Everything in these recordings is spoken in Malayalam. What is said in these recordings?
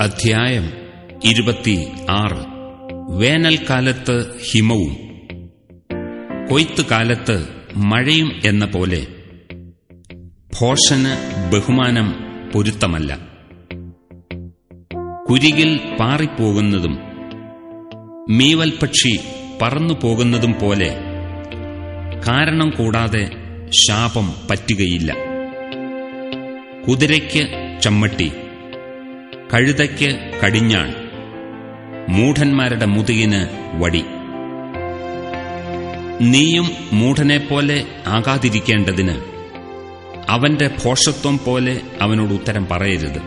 അധ്യായം ഇരുപത്തി ആറ് വേനൽക്കാലത്ത് ഹിമവും കൊയ്ത്തുകാലത്ത് മഴയും എന്ന പോലെ ഭോഷന് ബഹുമാനം പൊരുത്തമല്ല. കുരികിൽ പാറിപ്പോകുന്നതും മീവൽപക്ഷി പറന്നു പോകുന്നതും പോലെ കാരണം കൂടാതെ ശാപം പറ്റുകയില്ല. കുതിരയ്ക്ക് ചമ്മട്ടി കഴുതയ്ക്ക് കടിഞ്ഞാൺ മൂഢന്മാരുടെ മുതുകിന് വടി. നീയും മൂഢനെപ്പോലെ ആകാതിരിക്കേണ്ടതിന് അവന്റെ ഭോഷത്വം പോലെ അവനോട് ഉത്തരം പറയരുത്.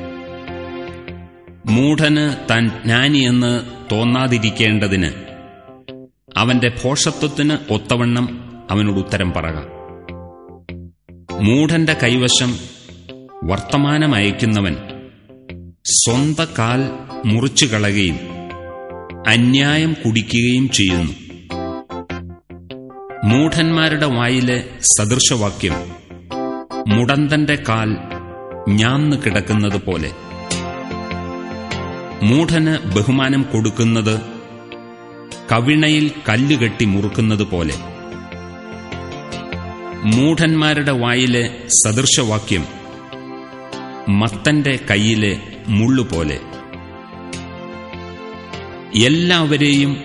മൂഢന് താൻ ജ്ഞാനിയെന്ന് തോന്നാതിരിക്കേണ്ടതിന് അവന്റെ ഭോഷത്വത്തിന് ഒത്തവണ്ണം അവനോട് ഉത്തരം പറക. മൂഢന്റെ കൈവശം വർത്തമാനമയക്കുന്നവൻ സ്വന്ത കാൽ മുറിച്ചു കളയുകയും അന്യായം കുടിക്കുകയും ചെയ്യുന്നു. മൂഢന്മാരുടെ വായിലെ സദൃശവാക്യം മുടന്തന്റെ കാൽ ഞാന്ന് കിടക്കുന്നത് പോലെ. മൂഢന് ബഹുമാനം കൊടുക്കുന്നത് കവിണയിൽ കല്ലുകെട്ടി മുറുക്കുന്നത് പോലെ. മൂഢന്മാരുടെ വായിലെ സദൃശവാക്യം മത്തന്റെ കൈയിലെ മുള്ളുപോലെ. എല്ലാവരെയും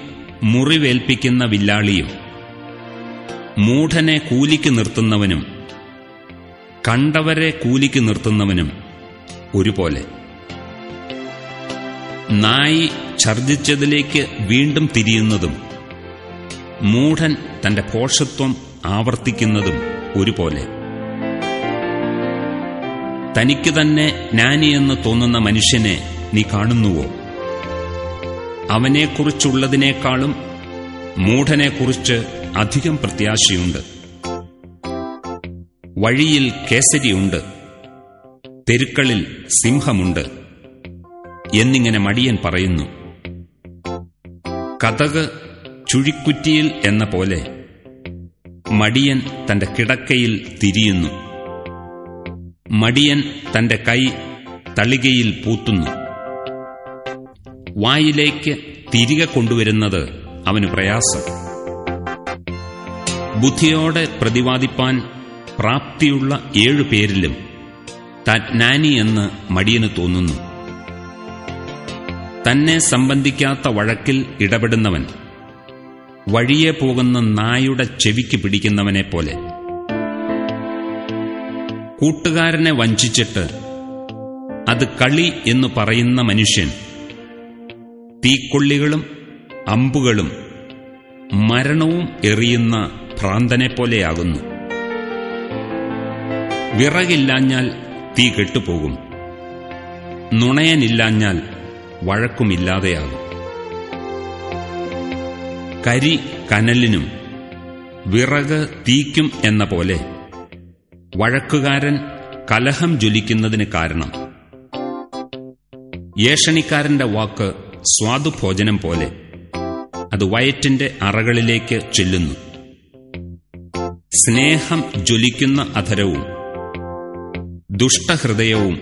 മുറിവേൽപ്പിക്കുന്ന വില്ലാളിയും മൂഢനെ കൂലിക്ക് നിർത്തുന്നവനും കണ്ടവരെ കൂലിക്ക് നിർത്തുന്നവനും ഒരുപോലെ. നായി ഛർദിച്ചതിലേക്ക് വീണ്ടും തിരിയുന്നതും മൂഢൻ തന്റെ പോഷത്വം ആവർത്തിക്കുന്നതും ഒരുപോലെ. തനിക്ക് തന്നെ ജ്ഞാനിയെന്ന് തോന്നുന്ന മനുഷ്യനെ നീ കാണുന്നുവോ? അവനെക്കുറിച്ചുള്ളതിനേക്കാളും മൂഢനെക്കുറിച്ച് അധികം പ്രത്യാശയുണ്ട്. വഴിയിൽ കേസരിയുണ്ട്. തെരുക്കളിൽ സിംഹമുണ്ട്. എന്നിങ്ങനെ മടിയൻ പറയുന്നു കഥക് ചുഴിക്കുറ്റിയിൽ എന്ന പോലെ മടിയൻ തന്റെ കിടക്കയിൽ തിരിയുന്നു. മടിയൻ തന്റെ കൈ തളികയിൽ പൂത്തുന്നു. വായിലേക്ക് തിരികെ കൊണ്ടുവരുന്നത് അവന് പ്രയാസം. ബുദ്ധിയോടെ പ്രതിവാദിപ്പാൻ പ്രാപ്തിയുള്ള ഏഴു പേരിലും താൻ നാനി എന്ന് മടിയന് തോന്നുന്നു. തന്നെ സംബന്ധിക്കാത്ത വഴക്കിൽ ഇടപെടുന്നവൻ വഴിയെ പോകുന്ന നായുടെ ചെവിക്ക് പിടിക്കുന്നവനെ പോലെ. കൂട്ടുകാരനെ വഞ്ചിച്ചിട്ട് അത് കളി എന്നു പറയുന്ന മനുഷ്യൻ തീക്കൊള്ളികളും അമ്പുകളും മരണവും എറിയുന്ന ഭ്രാന്തനെ പോലെയാകുന്നു. വിറകില്ലാഞ്ഞാൽ തീ കെട്ടുപോകും. നുണയനില്ലാഞ്ഞാൽ വഴക്കുമില്ലാതെയാകും. കരി കനലിനും വിറക് തീക്കും എന്ന പോലെ വഴക്കുകാരൻ കലഹം ജ്വലിക്കുന്നതിന് കാരണം. ഏഷണിക്കാരന്റെ വാക്ക് സ്വാദുഭോജനം പോലെ അത് വയറ്റിന്റെ അറകളിലേക്ക് ചെല്ലുന്നു. സ്നേഹം ജ്വലിക്കുന്ന അധരവും ദുഷ്ടഹൃദയവും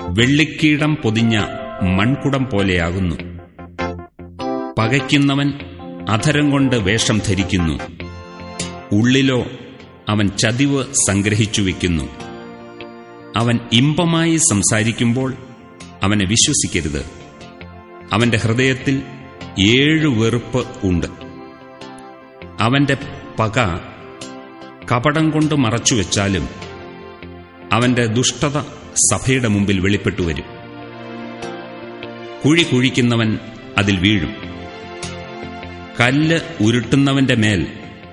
വെള്ളിക്കീടം പൊതിഞ്ഞ മൺകുടം പോലെയാകുന്നു. പകയ്ക്കുന്നവൻ അധരം കൊണ്ട് വേഷം ധരിക്കുന്നു. ഉള്ളിലോ അവൻ ചതിവ് സംഗ്രഹിച്ചു വയ്ക്കുന്നു അവൻ ഇമ്പമായി സംസാരിക്കുമ്പോൾ അവനെ വിശ്വസിക്കരുത്. അവന്റെ ഹൃദയത്തിൽ ഏഴു വെറുപ്പ് ഉണ്ട്. അവന്റെ പക കപടം കൊണ്ട് മറച്ചുവെച്ചാലും അവന്റെ ദുഷ്ടത സഭയുടെ മുമ്പിൽ വെളിപ്പെട്ടു വരും. കുഴി കുഴിക്കുന്നവൻ അതിൽ വീഴും. കല്ല് ഉരുട്ടുന്നവന്റെ മേൽ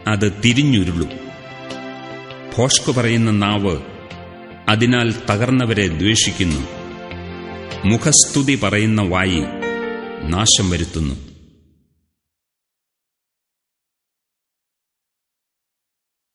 അത് തിരിഞ്ഞുരുളും. ഭോഷ്കു പറയുന്ന നാവ് അതിനാൽ തകർന്നവരെ ദ്വേഷിക്കുന്നു. മുഖസ്തുതി പറയുന്ന വായി നാശം വരുത്തുന്നു.